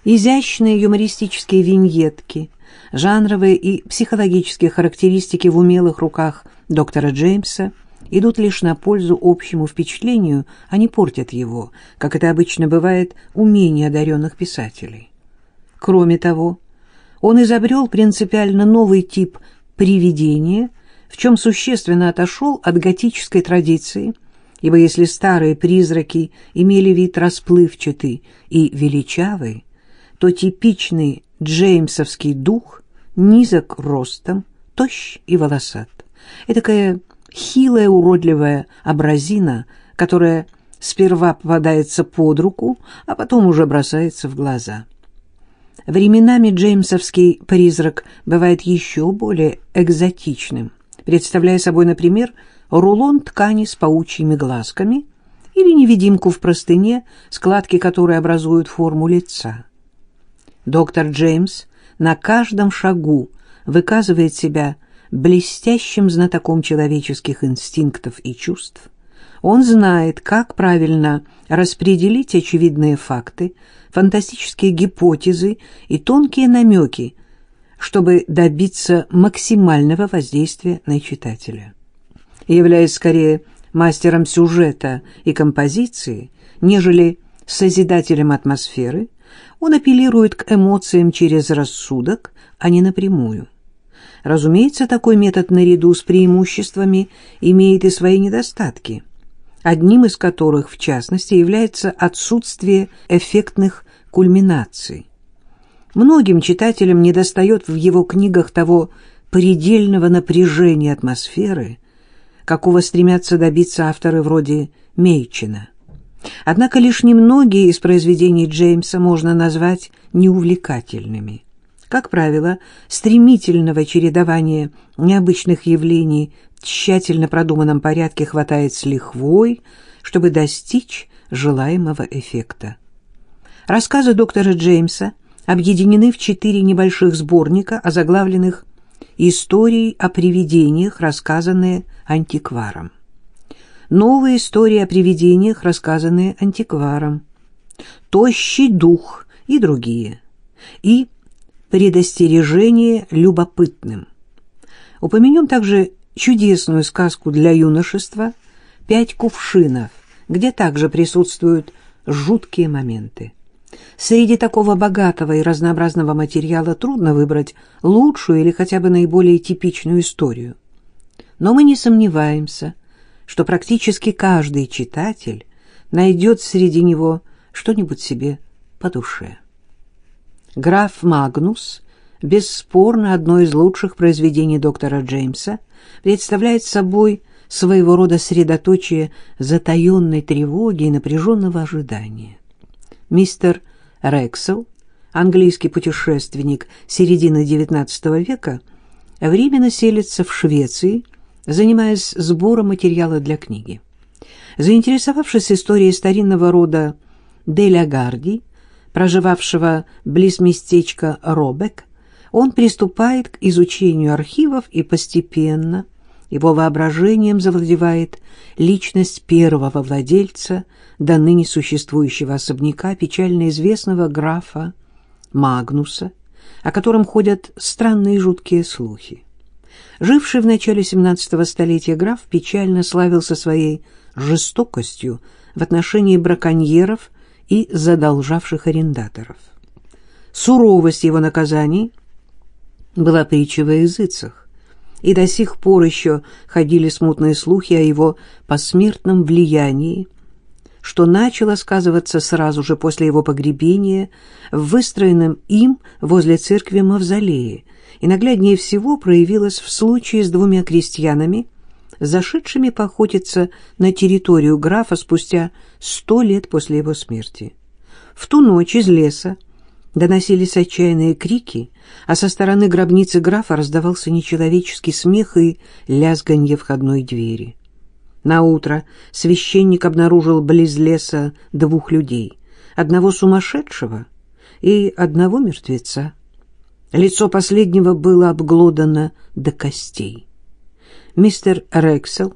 Изящные юмористические виньетки, жанровые и психологические характеристики в умелых руках доктора Джеймса – идут лишь на пользу общему впечатлению, а не портят его, как это обычно бывает у менее одаренных писателей. Кроме того, он изобрел принципиально новый тип привидения, в чем существенно отошел от готической традиции, ибо если старые призраки имели вид расплывчатый и величавый, то типичный джеймсовский дух низок ростом, тощ и волосат. Этакая хилая уродливая абразина, которая сперва попадается под руку, а потом уже бросается в глаза. Временами джеймсовский призрак бывает еще более экзотичным, представляя собой, например, рулон ткани с паучьими глазками или невидимку в простыне, складки которой образуют форму лица. Доктор Джеймс на каждом шагу выказывает себя блестящим знатоком человеческих инстинктов и чувств. Он знает, как правильно распределить очевидные факты, фантастические гипотезы и тонкие намеки, чтобы добиться максимального воздействия на читателя. Являясь скорее мастером сюжета и композиции, нежели созидателем атмосферы, он апеллирует к эмоциям через рассудок, а не напрямую. Разумеется, такой метод наряду с преимуществами имеет и свои недостатки, одним из которых, в частности, является отсутствие эффектных кульминаций. Многим читателям недостает в его книгах того предельного напряжения атмосферы, какого стремятся добиться авторы вроде Мейчина. Однако лишь немногие из произведений Джеймса можно назвать неувлекательными. Как правило, стремительного чередования необычных явлений в тщательно продуманном порядке хватает с лихвой, чтобы достичь желаемого эффекта. Рассказы доктора Джеймса объединены в четыре небольших сборника, озаглавленных «Истории о привидениях, рассказанные антикваром». Новые истории о привидениях, рассказанные антикваром. «Тощий дух» и другие. И предостережение любопытным. Упомянем также чудесную сказку для юношества «Пять кувшинов», где также присутствуют жуткие моменты. Среди такого богатого и разнообразного материала трудно выбрать лучшую или хотя бы наиболее типичную историю. Но мы не сомневаемся, что практически каждый читатель найдет среди него что-нибудь себе по душе. Граф Магнус, бесспорно одно из лучших произведений доктора Джеймса, представляет собой своего рода средоточие затаенной тревоги и напряженного ожидания. Мистер Рексел, английский путешественник середины XIX века, временно селится в Швеции, занимаясь сбором материала для книги. Заинтересовавшись историей старинного рода Деля Гарди, проживавшего близ местечка Робек, он приступает к изучению архивов и постепенно его воображением завладевает личность первого владельца до ныне существующего особняка печально известного графа Магнуса, о котором ходят странные жуткие слухи. Живший в начале XVII столетия граф печально славился своей жестокостью в отношении браконьеров и задолжавших арендаторов. Суровость его наказаний была притчей во языцах, и до сих пор еще ходили смутные слухи о его посмертном влиянии, что начало сказываться сразу же после его погребения в выстроенном им возле церкви мавзолее, и нагляднее всего проявилось в случае с двумя крестьянами, зашедшими поохотиться на территорию графа спустя сто лет после его смерти. В ту ночь из леса доносились отчаянные крики, а со стороны гробницы графа раздавался нечеловеческий смех и лязганье входной двери. На утро священник обнаружил близ леса двух людей, одного сумасшедшего и одного мертвеца. Лицо последнего было обглодано до костей. Мистер Рексел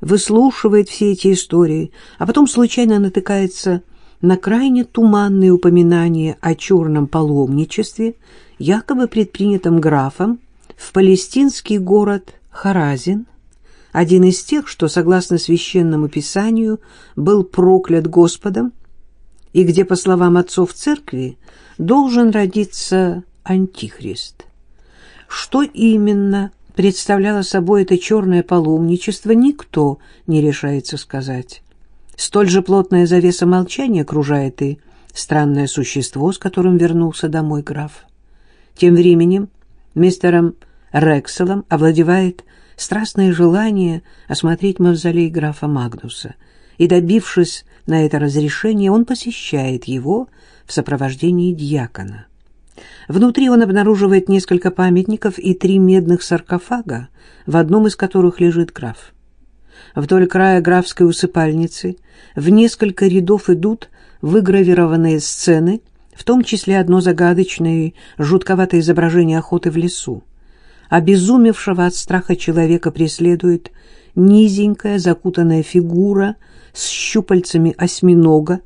выслушивает все эти истории, а потом случайно натыкается на крайне туманные упоминания о черном паломничестве, якобы предпринятом графом в палестинский город Харазин, один из тех, что, согласно священному писанию, был проклят Господом, и где, по словам отцов церкви, должен родиться Антихрист. Что именно представляло собой это черное паломничество, никто не решается сказать. Столь же плотная завеса молчания окружает и странное существо, с которым вернулся домой граф. Тем временем мистером Рекселом овладевает страстное желание осмотреть мавзолей графа Магнуса, и, добившись на это разрешение, он посещает его в сопровождении дьякона. Внутри он обнаруживает несколько памятников и три медных саркофага, в одном из которых лежит граф. Вдоль края графской усыпальницы в несколько рядов идут выгравированные сцены, в том числе одно загадочное и жутковатое изображение охоты в лесу. обезумевшего от страха человека преследует низенькая закутанная фигура с щупальцами осьминога,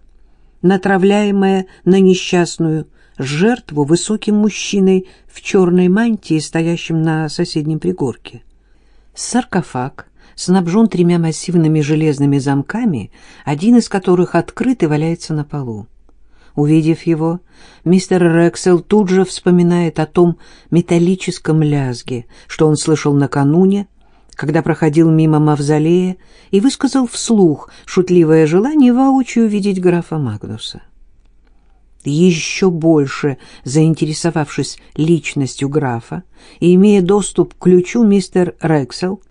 натравляемая на несчастную жертву высоким мужчиной в черной мантии, стоящим на соседнем пригорке. Саркофаг снабжен тремя массивными железными замками, один из которых открыт и валяется на полу. Увидев его, мистер Рексел тут же вспоминает о том металлическом лязге, что он слышал накануне, когда проходил мимо мавзолея и высказал вслух шутливое желание воочию увидеть графа Магнуса. Еще больше заинтересовавшись личностью графа и имея доступ к ключу, мистер Рексел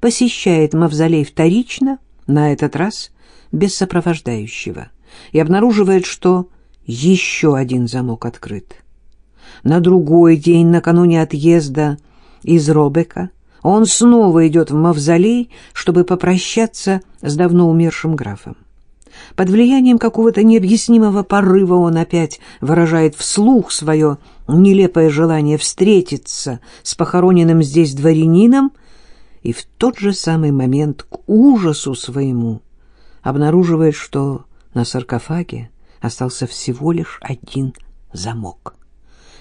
посещает мавзолей вторично, на этот раз без сопровождающего, и обнаруживает, что еще один замок открыт. На другой день, накануне отъезда из Робека, он снова идет в мавзолей, чтобы попрощаться с давно умершим графом. Под влиянием какого-то необъяснимого порыва он опять выражает вслух свое нелепое желание встретиться с похороненным здесь дворянином и в тот же самый момент к ужасу своему обнаруживает, что на саркофаге остался всего лишь один замок.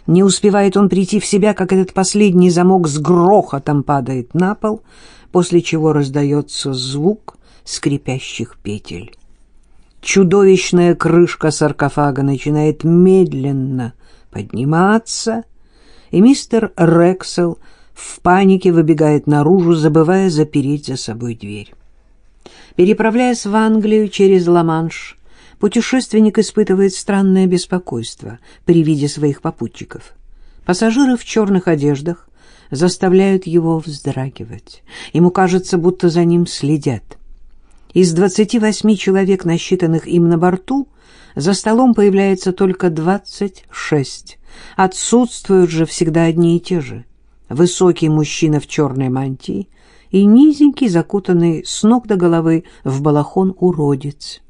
Не успевает он прийти в себя, как этот последний замок с грохотом падает на пол, после чего раздается звук скрипящих петель. Чудовищная крышка саркофага начинает медленно подниматься, и мистер Рексел в панике выбегает наружу, забывая запереть за собой дверь. Переправляясь в Англию через Ла-Манш, путешественник испытывает странное беспокойство при виде своих попутчиков. Пассажиры в черных одеждах заставляют его вздрагивать. Ему кажется, будто за ним следят. Из 28 человек, насчитанных им на борту, за столом появляется только 26. Отсутствуют же всегда одни и те же. Высокий мужчина в черной мантии и низенький, закутанный с ног до головы в балахон уродец.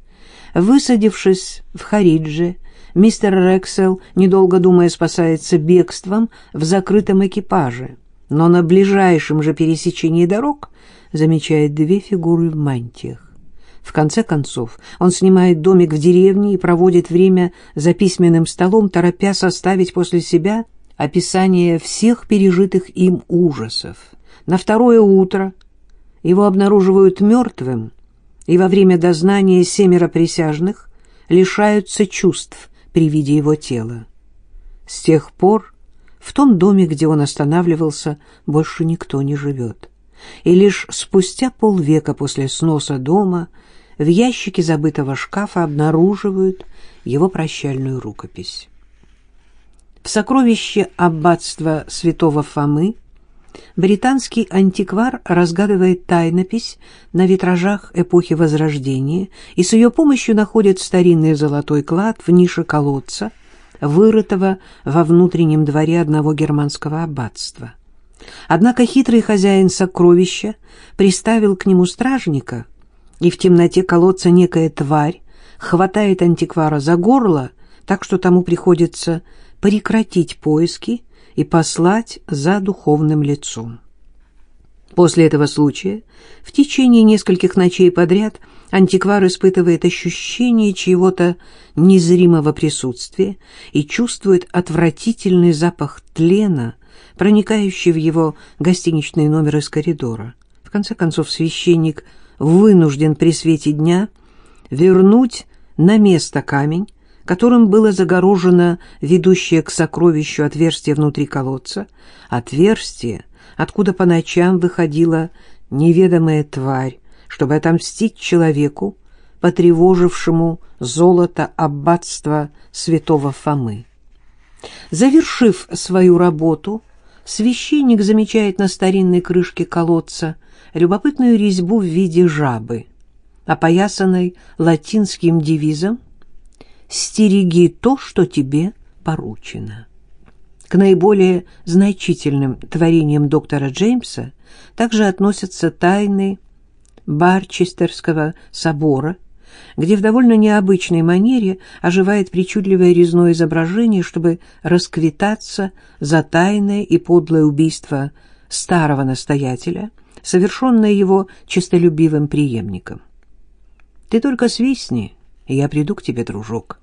Высадившись в Харидже, мистер Рексел, недолго думая, спасается бегством в закрытом экипаже, но на ближайшем же пересечении дорог замечает две фигуры в мантиях. В конце концов, он снимает домик в деревне и проводит время за письменным столом, торопя составить после себя описание всех пережитых им ужасов. На второе утро его обнаруживают мертвым, и во время дознания семеро присяжных лишаются чувств при виде его тела. С тех пор в том доме, где он останавливался, больше никто не живет. И лишь спустя полвека после сноса дома в ящике забытого шкафа обнаруживают его прощальную рукопись. В сокровище аббатства святого Фомы британский антиквар разгадывает тайнопись на витражах эпохи Возрождения и с ее помощью находит старинный золотой клад в нише колодца, вырытого во внутреннем дворе одного германского аббатства. Однако хитрый хозяин сокровища приставил к нему стражника, и в темноте колодца некая тварь хватает антиквара за горло, так что тому приходится прекратить поиски и послать за духовным лицом. После этого случая в течение нескольких ночей подряд антиквар испытывает ощущение чьего-то незримого присутствия и чувствует отвратительный запах тлена, проникающий в его гостиничный номер из коридора. В конце концов священник вынужден при свете дня вернуть на место камень, которым было загорожено ведущее к сокровищу отверстие внутри колодца, отверстие, откуда по ночам выходила неведомая тварь, чтобы отомстить человеку, потревожившему золото аббатства святого Фомы. Завершив свою работу, священник замечает на старинной крышке колодца любопытную резьбу в виде жабы, опоясанной латинским девизом стереги то, что тебе поручено. К наиболее значительным творениям доктора Джеймса также относятся тайны Барчестерского собора, где в довольно необычной манере оживает причудливое резное изображение, чтобы расквитаться за тайное и подлое убийство старого настоятеля, совершенное его честолюбивым преемником. «Ты только свистни, и я приду к тебе, дружок»,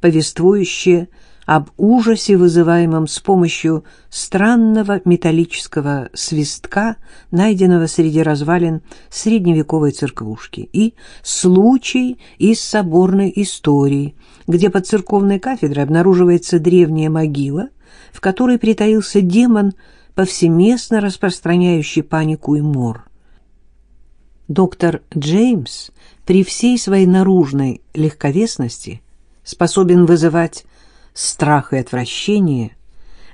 повествующее об ужасе, вызываемом с помощью странного металлического свистка, найденного среди развалин средневековой церквушки, и случай из соборной истории, где под церковной кафедрой обнаруживается древняя могила, в которой притаился демон, повсеместно распространяющий панику и мор. Доктор Джеймс при всей своей наружной легковесности способен вызывать страх и отвращение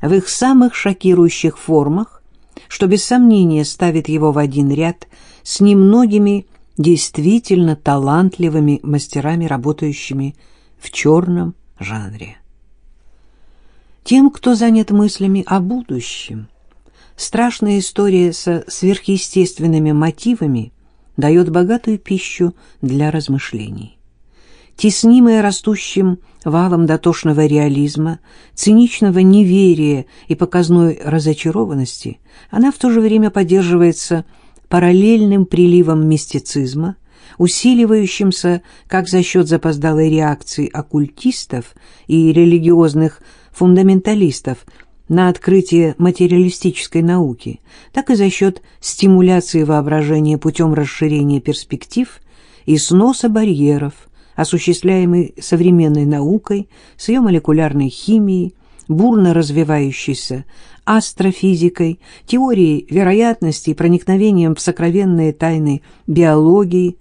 в их самых шокирующих формах, что без сомнения ставит его в один ряд с немногими действительно талантливыми мастерами, работающими в черном жанре. Тем, кто занят мыслями о будущем, страшная история со сверхъестественными мотивами дает богатую пищу для размышлений теснимая растущим валом дотошного реализма, циничного неверия и показной разочарованности, она в то же время поддерживается параллельным приливом мистицизма, усиливающимся как за счет запоздалой реакции оккультистов и религиозных фундаменталистов на открытие материалистической науки, так и за счет стимуляции воображения путем расширения перспектив и сноса барьеров – осуществляемый современной наукой, с ее молекулярной химией, бурно развивающейся астрофизикой, теорией вероятности и проникновением в сокровенные тайны биологии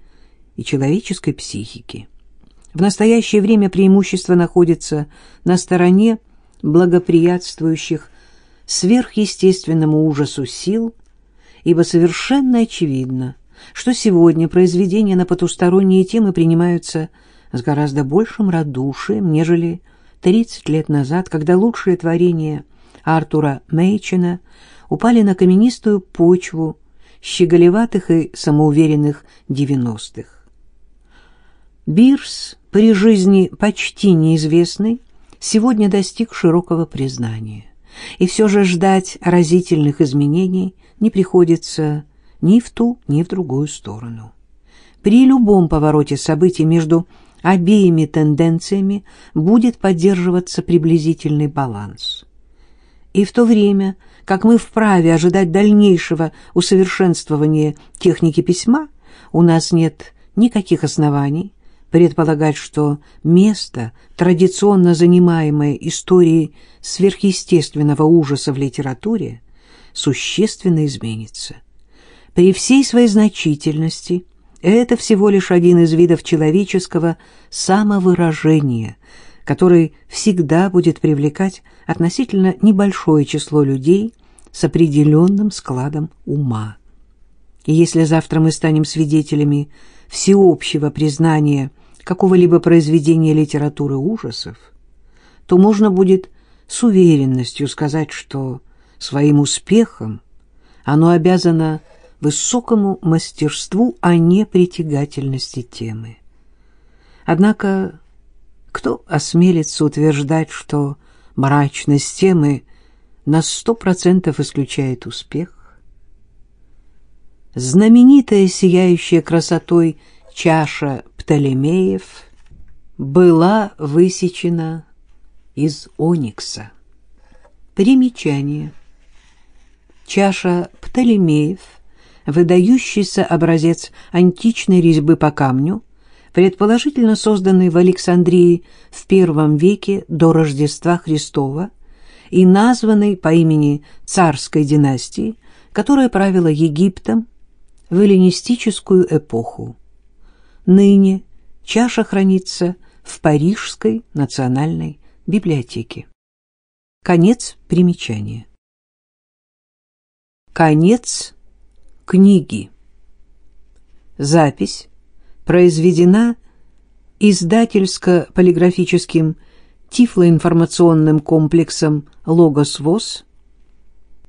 и человеческой психики. В настоящее время преимущество находится на стороне благоприятствующих сверхъестественному ужасу сил, ибо совершенно очевидно, что сегодня произведения на потусторонние темы принимаются с гораздо большим радушием, нежели 30 лет назад, когда лучшие творения Артура Мейчена упали на каменистую почву щеголеватых и самоуверенных девяностых. Бирс, при жизни почти неизвестный, сегодня достиг широкого признания. И все же ждать разительных изменений не приходится ни в ту, ни в другую сторону. При любом повороте событий между обеими тенденциями будет поддерживаться приблизительный баланс. И в то время, как мы вправе ожидать дальнейшего усовершенствования техники письма, у нас нет никаких оснований предполагать, что место, традиционно занимаемое историей сверхъестественного ужаса в литературе, существенно изменится. При всей своей значительности это всего лишь один из видов человеческого самовыражения, который всегда будет привлекать относительно небольшое число людей с определенным складом ума. И если завтра мы станем свидетелями всеобщего признания какого-либо произведения литературы ужасов, то можно будет с уверенностью сказать, что своим успехом оно обязано высокому мастерству, а не притягательности темы. Однако кто осмелится утверждать, что мрачность темы на сто процентов исключает успех? Знаменитая сияющая красотой чаша Птолемеев была высечена из оникса. Примечание. Чаша Птолемеев – выдающийся образец античной резьбы по камню, предположительно созданный в Александрии в первом веке до Рождества Христова и названный по имени царской династии, которая правила Египтом в эллинистическую эпоху. Ныне чаша хранится в Парижской национальной библиотеке. Конец примечания. Конец книги. Запись произведена издательско-полиграфическим тифлоинформационным комплексом «Логос ВОЗ»,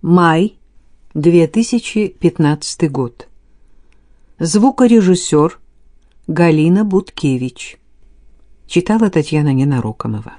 май 2015 год. Звукорежиссер Галина Буткевич. Читала Татьяна Ненарокомова.